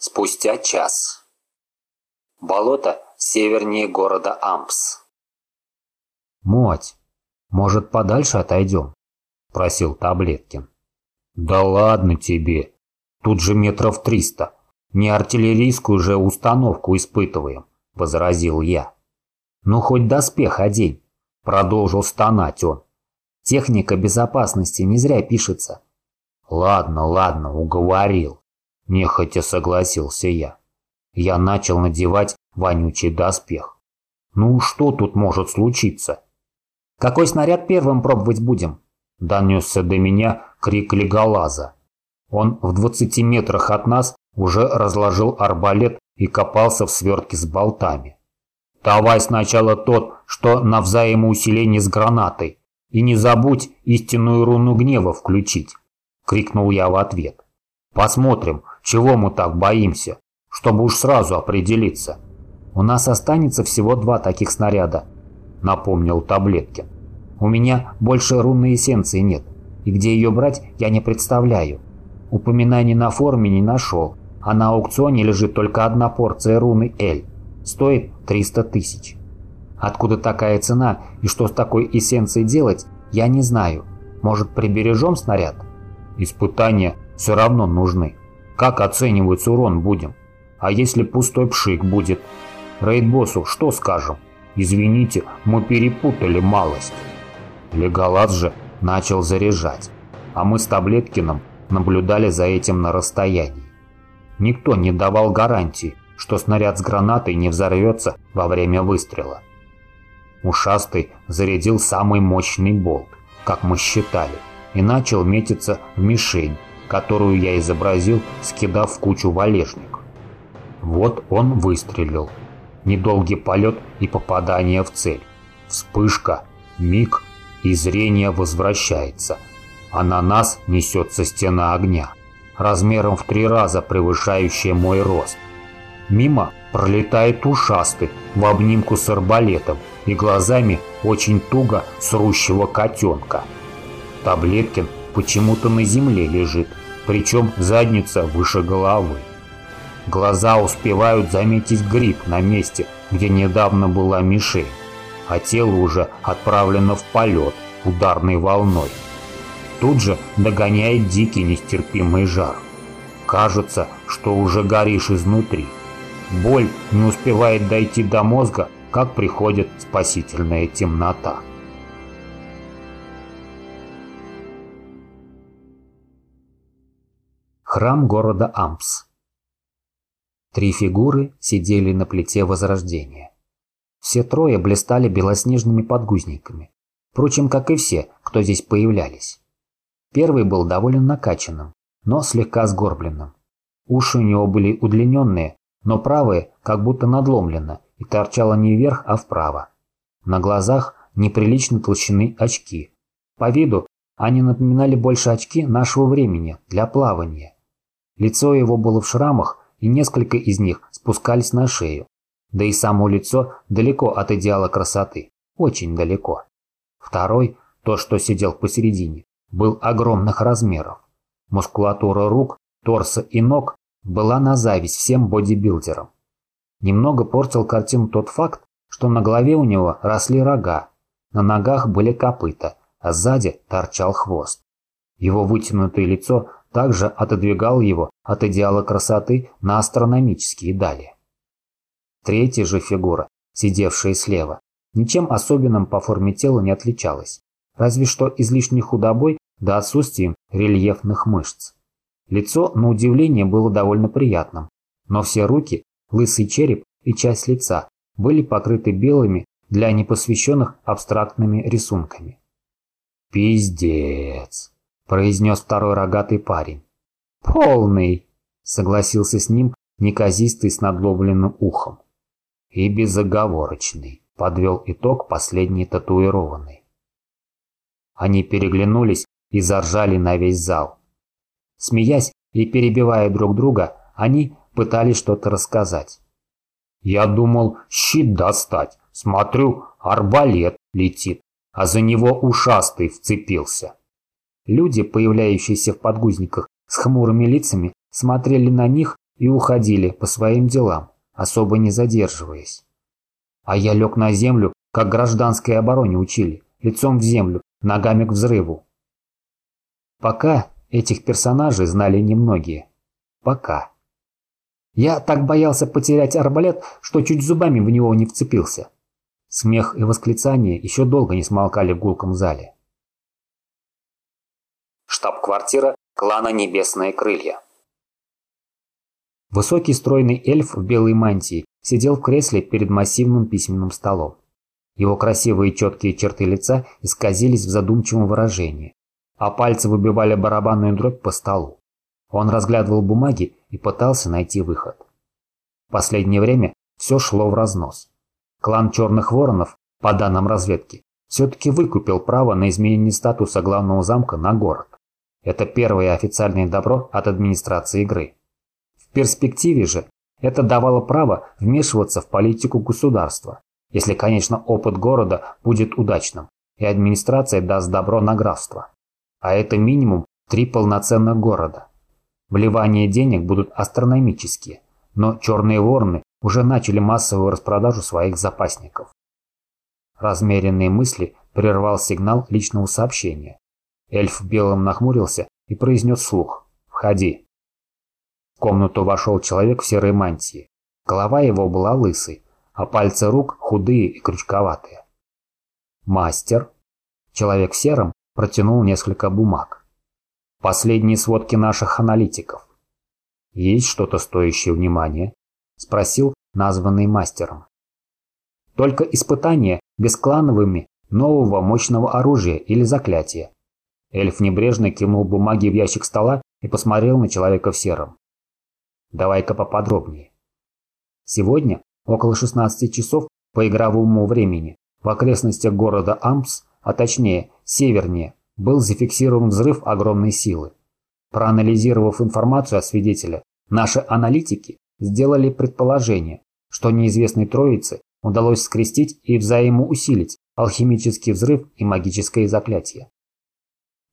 Спустя час. Болото севернее города Ампс. «Моть, может, подальше отойдем?» – просил Таблеткин. «Да ладно тебе. Тут же метров триста. Не артиллерийскую же установку испытываем», – возразил я. «Ну, хоть доспех одень», – продолжил стонать он. «Техника безопасности не зря пишется». «Ладно, ладно, уговорил», – нехотя согласился я. Я начал надевать вонючий доспех. «Ну, что тут может случиться?» «Какой снаряд первым пробовать будем?» – донесся до меня крик Леголаза. Он в двадцати метрах от нас уже разложил арбалет и копался в свертке с болтами. «Давай сначала тот, что на взаимоусиление с гранатой, и не забудь истинную руну гнева включить», – крикнул я в ответ. «Посмотрим, чего мы так боимся, чтобы уж сразу определиться». «У нас останется всего два таких снаряда», – напомнил Таблеткин. «У меня больше рунной эссенции нет, и где ее брать, я не представляю. Упоминаний на форуме не нашел, а на аукционе лежит только одна порция руны L. Стоит 300 тысяч. Откуда такая цена и что с такой эссенцией делать, я не знаю. Может, прибережем снаряд? Испытания все равно нужны. Как оценивать урон будем? А если пустой пшик будет? Рейд-боссу что скажем? Извините, мы перепутали малость. Леголас же начал заряжать, а мы с Таблеткиным наблюдали за этим на расстоянии. Никто не давал гарантии, что снаряд с гранатой не взорвется во время выстрела. Ушастый зарядил самый мощный болт, как мы считали, и начал метиться в мишень, которую я изобразил, скидав в кучу валежник. Вот он выстрелил. Недолгий полет и попадание в цель. Вспышка, миг, и зрение возвращается – а на нас несется стена огня, размером в три раза превышающая мой рост. Мимо пролетает ушастый в обнимку с арбалетом и глазами очень туго срущего котенка. Таблеткин почему-то на земле лежит, причем задница выше головы. Глаза успевают заметить гриб на месте, где недавно была мишень, а тело уже отправлено в полет ударной волной тут же догоняет дикий нестерпимый жар. Кажется, что уже горишь изнутри. Боль не успевает дойти до мозга, как приходит спасительная темнота. Храм города Ампс Три фигуры сидели на плите Возрождения. Все трое блистали белоснежными подгузниками, впрочем, как и все, кто здесь появлялись. Первый был довольно накачанным, но слегка сгорбленным. Уши у него были удлиненные, но правые как будто надломлено и торчало не вверх, а вправо. На глазах неприлично толщины очки. По виду они напоминали больше очки нашего времени для плавания. Лицо его было в шрамах, и несколько из них спускались на шею. Да и само лицо далеко от идеала красоты. Очень далеко. Второй, то, что сидел посередине, был огромных размеров. Мускулатура рук, торса и ног была на зависть всем бодибилдерам. Немного портил картину тот факт, что на голове у него росли рога, на ногах были копыта, а сзади торчал хвост. Его вытянутое лицо также отодвигало его от идеала красоты на астрономические дали. Третья же фигура, сидевшая слева, ничем особенным по форме тела не отличалась разве что излишней худобой да отсутствием рельефных мышц. Лицо, на удивление, было довольно приятным, но все руки, лысый череп и часть лица были покрыты белыми для непосвященных абстрактными рисунками. «Пиздец!» – произнес второй рогатый парень. «Полный!» – согласился с ним неказистый с надлобленным ухом. «И безоговорочный», – подвел итог последний татуированный. Они переглянулись и заржали на весь зал. Смеясь и перебивая друг друга, они пытались что-то рассказать. «Я думал, щит достать. Смотрю, арбалет летит, а за него ушастый вцепился». Люди, появляющиеся в подгузниках с хмурыми лицами, смотрели на них и уходили по своим делам, особо не задерживаясь. А я лег на землю, как гражданской обороне учили, лицом в землю, ногами к взрыву. Пока этих персонажей знали немногие. Пока. Я так боялся потерять арбалет, что чуть зубами в него не вцепился. Смех и восклицания еще долго не смолкали в гулком зале. Штаб-квартира клана Небесные Крылья. Высокий стройный эльф в белой мантии сидел в кресле перед массивным письменным столом. Его красивые четкие черты лица исказились в задумчивом выражении, а пальцы выбивали барабанную дробь по столу. Он разглядывал бумаги и пытался найти выход. В последнее время все шло в разнос. Клан Черных Воронов, по данным разведки, все-таки выкупил право на изменение статуса главного замка на город. Это первое официальное добро от администрации игры. В перспективе же это давало право вмешиваться в политику государства, если, конечно, опыт города будет удачным, и администрация даст добро на графство. А это минимум три полноценных города. Вливания денег будут астрономические, но черные вороны уже начали массовую распродажу своих запасников. Размеренные мысли прервал сигнал личного сообщения. Эльф белым нахмурился и произнес вслух «Входи». В комнату вошел человек в серой мантии. Голова его была лысой, а пальцы рук худые и крючковатые. Мастер, человек в сером, протянул несколько бумаг. Последние сводки наших аналитиков. Есть что-то стоящее внимания? Спросил названный мастером. Только испытания бесклановыми нового мощного оружия или заклятия. Эльф небрежно кинул бумаги в ящик стола и посмотрел на человека в сером. Давай-ка поподробнее. Сегодня, около 16 часов по игровому времени, в окрестностях города Ампс, а точнее севернее, был зафиксирован взрыв огромной силы. Проанализировав информацию о свидетеле, наши аналитики сделали предположение, что неизвестной троице удалось скрестить и взаимоусилить алхимический взрыв и магическое заклятие.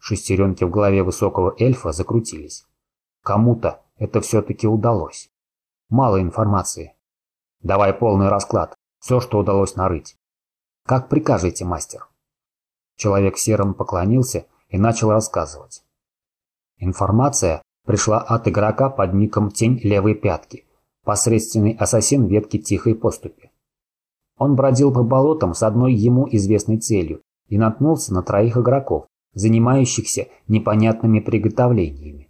Шестеренки в голове высокого эльфа закрутились. Кому-то это все-таки удалось. Мало информации. Давай полный расклад. Все, что удалось нарыть. Как прикажете, мастер? Человек серым поклонился и начал рассказывать. Информация пришла от игрока под ником Тень Левой Пятки, посредственный ассасин ветки Тихой Поступи. Он бродил по болотам с одной ему известной целью и наткнулся на троих игроков, занимающихся непонятными приготовлениями.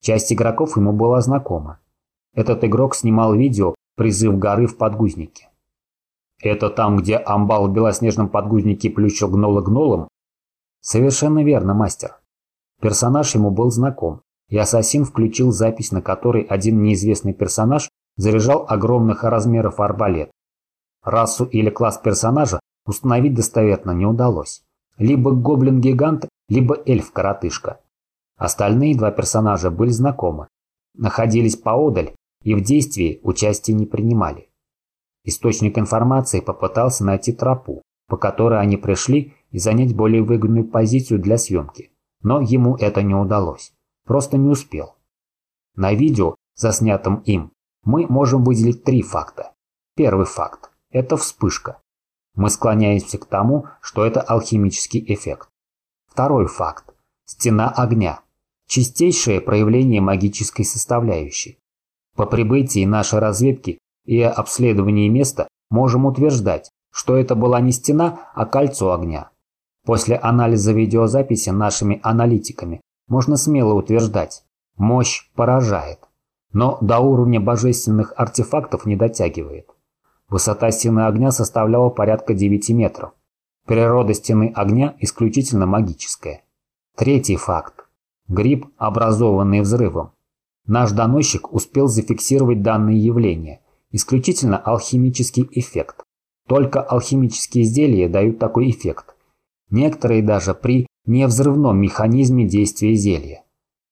Часть игроков ему была знакома. Этот игрок снимал видео «Призыв горы в подгузнике». Это там, где амбал в белоснежном подгузнике плющил гнола гнолом? Совершенно верно, мастер. Персонаж ему был знаком, и ассасин включил запись, на которой один неизвестный персонаж заряжал огромных размеров арбалет. Расу или класс персонажа установить достоверно не удалось. Либо гоблин-гигант, либо эльф-коротышка. Остальные два персонажа были знакомы, находились поодаль и в действии участия не принимали. Источник информации попытался найти тропу, по которой они пришли и занять более выгодную позицию для съемки, но ему это не удалось, просто не успел. На видео, заснятом им, мы можем выделить три факта. Первый факт – это вспышка. Мы склоняемся к тому, что это алхимический эффект. Второй факт – стена огня. Чистейшее проявление магической составляющей. По прибытии нашей разведки и обследовании места можем утверждать, что это была не стена, а кольцо огня. После анализа видеозаписи нашими аналитиками можно смело утверждать, мощь поражает, но до уровня божественных артефактов не дотягивает. Высота стены огня составляла порядка 9 метров. Природа стены огня исключительно магическая. Третий факт. Гриб, образованный взрывом. Наш доносчик успел зафиксировать данные явления. Исключительно алхимический эффект. Только алхимические изделия дают такой эффект. Некоторые даже при невзрывном механизме действия зелья.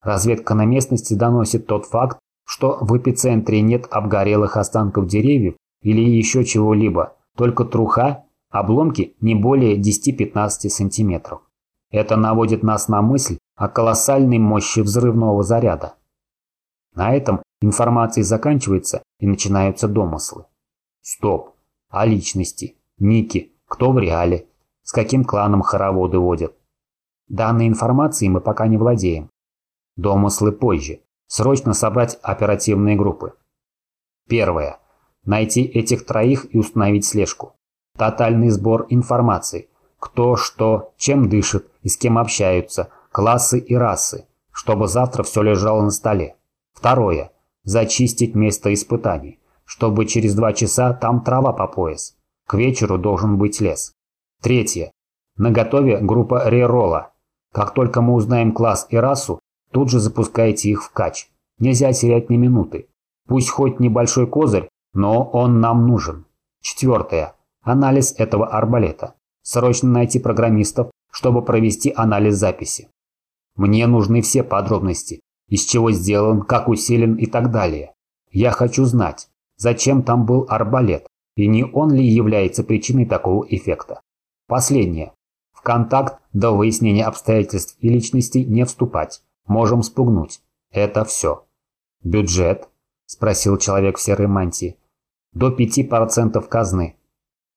Разведка на местности доносит тот факт, что в эпицентре нет обгорелых останков деревьев или еще чего-либо, только труха, обломки не более 10-15 сантиметров. Это наводит нас на мысль о колоссальной мощи взрывного заряда. На этом информация заканчивается и начинаются домыслы. Стоп. А личности? Ники? Кто в реале? С каким кланом хороводы водят? Данной информацией мы пока не владеем. Домыслы позже. Срочно собрать оперативные группы. Первое. Найти этих троих и установить слежку. Тотальный сбор информации. Кто, что, чем дышит и с кем общаются, классы и расы, чтобы завтра все лежало на столе. Второе. Зачистить место испытаний, чтобы через два часа там трава по пояс. К вечеру должен быть лес. Третье. На готове группа реролла. Как только мы узнаем класс и расу, тут же запускайте их в кач. Нельзя терять ни минуты. Пусть хоть небольшой козырь, но он нам нужен. Четвертое. Анализ этого арбалета. Срочно найти программистов, чтобы провести анализ записи. Мне нужны все подробности, из чего сделан, как усилен и так далее. Я хочу знать, зачем там был арбалет, и не он ли является причиной такого эффекта. Последнее. В контакт до выяснения обстоятельств и личностей не вступать. Можем спугнуть. Это все. Бюджет? Спросил человек в серой мантии. До 5% казны.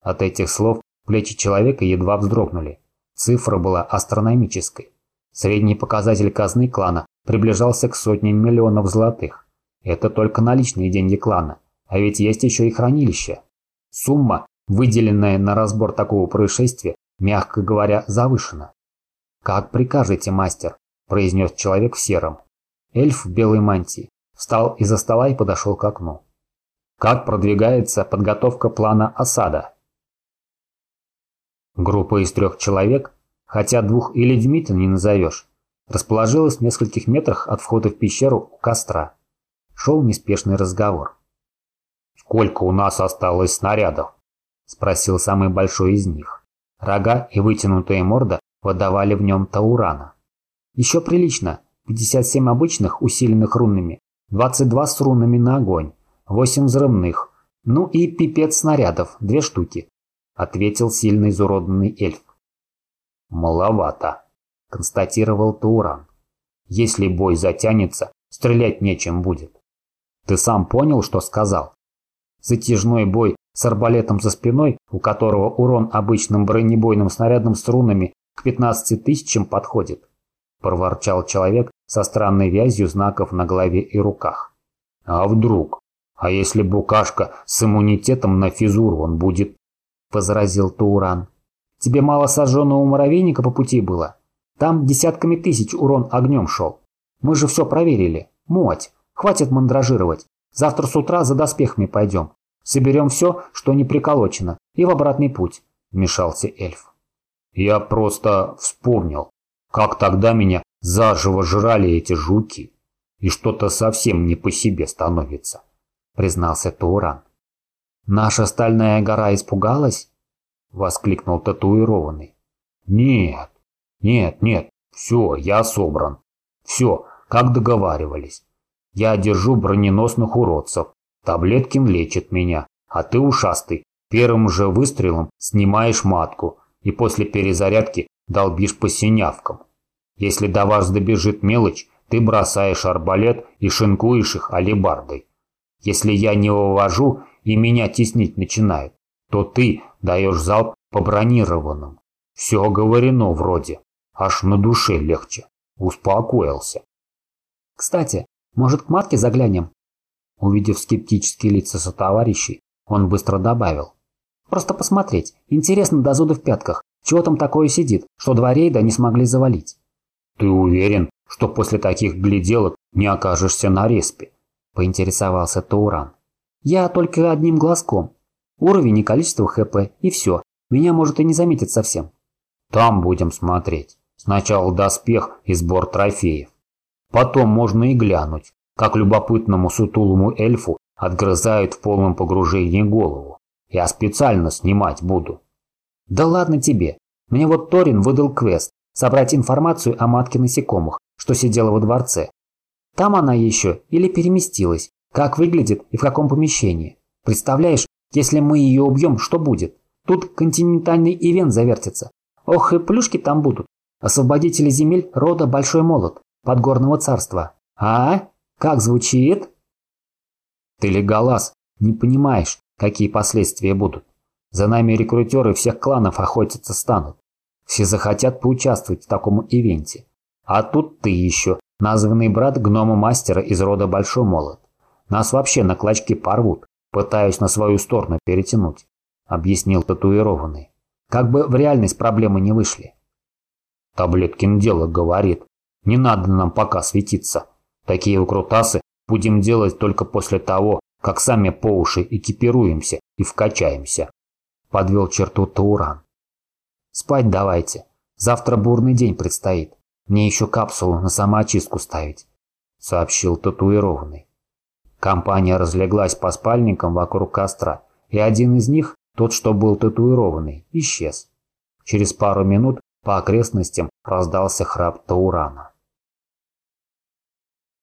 От этих слов плечи человека едва вздрогнули. Цифра была астрономической. Средний показатель казны клана приближался к сотням миллионов золотых. Это только наличные деньги клана, а ведь есть еще и хранилище. Сумма, выделенная на разбор такого происшествия, мягко говоря, завышена. «Как прикажете, мастер», – произнес человек в сером. Эльф в белой мантии встал из-за стола и подошел к окну. «Как продвигается подготовка плана осада?» Группа из трех человек хотя двух и людьми-то не назовешь, расположилась в нескольких метрах от входа в пещеру у костра. Шел неспешный разговор. «Сколько у нас осталось снарядов?» – спросил самый большой из них. Рога и вытянутая морда выдавали в нем таурана. «Еще прилично. 57 обычных, усиленных рунами, 22 с рунами на огонь, 8 взрывных, ну и пипец снарядов, две штуки», – ответил сильно изуродованный эльф. «Маловато», – констатировал Тауран. «Если бой затянется, стрелять нечем будет. Ты сам понял, что сказал? Затяжной бой с арбалетом за спиной, у которого урон обычным бронебойным снарядом с рунами к 15 тысячам подходит», – проворчал человек со странной вязью знаков на голове и руках. «А вдруг? А если букашка с иммунитетом на физуру он будет?» – возразил Тауран. Тебе мало сожженного муравейника по пути было? Там десятками тысяч урон огнем шел. Мы же все проверили. Моть, хватит мандражировать. Завтра с утра за доспехами пойдем. Соберем все, что не приколочено, и в обратный путь», – вмешался эльф. «Я просто вспомнил, как тогда меня заживо жрали эти жуки, и что-то совсем не по себе становится», – признался Тауран. «Наша стальная гора испугалась?» – воскликнул татуированный. «Нет, нет, нет, все, я собран. Все, как договаривались. Я держу броненосных уродцев. Таблеткин лечит меня, а ты, ушастый, первым же выстрелом снимаешь матку и после перезарядки долбишь по синявкам. Если до вас добежит мелочь, ты бросаешь арбалет и шинкуешь их алебардой. Если я не вывожу и меня теснить начинают, то ты даешь залп по бронированным. Все оговорено вроде. Аж на душе легче. Успокоился. Кстати, может к матке заглянем? Увидев скептические лица сотоварищей, он быстро добавил. Просто посмотреть. Интересно до зуда в пятках. Чего там такое сидит, что два рейда не смогли завалить? Ты уверен, что после таких гляделок не окажешься на респе? Поинтересовался Тауран. Я только одним глазком. Уровень и количество ХП, и все. Меня может и не заметить совсем. Там будем смотреть. Сначала доспех и сбор трофеев. Потом можно и глянуть, как любопытному сутулому эльфу отгрызают в полном погружении голову. Я специально снимать буду. Да ладно тебе. Мне вот Торин выдал квест собрать информацию о матке насекомых, что сидела во дворце. Там она еще или переместилась, как выглядит и в каком помещении. Представляешь, если мы ее убьем, что будет? Тут континентальный ивент завертится. Ох и плюшки там будут. Освободители земель рода Большой Молот, Подгорного царства. А? Как звучит? Ты, Леголас, не понимаешь, какие последствия будут. За нами рекрутеры всех кланов охотиться станут. Все захотят поучаствовать в таком ивенте. А тут ты еще, названный брат гнома-мастера из рода Большой Молот. Нас вообще на клочки порвут, пытаясь на свою сторону перетянуть», — объяснил татуированный. «Как бы в реальность проблемы не вышли». Таблеткин дело говорит. Не надо нам пока светиться. Такие укрутасы будем делать только после того, как сами по уши экипируемся и вкачаемся. Подвел черту Тауран. Спать давайте. Завтра бурный день предстоит. Мне еще капсулу на самоочистку ставить, сообщил татуированный. Компания разлеглась по спальникам вокруг костра, и один из них, тот, что был татуированный, исчез. Через пару минут по окрестностям раздался храп Таурана.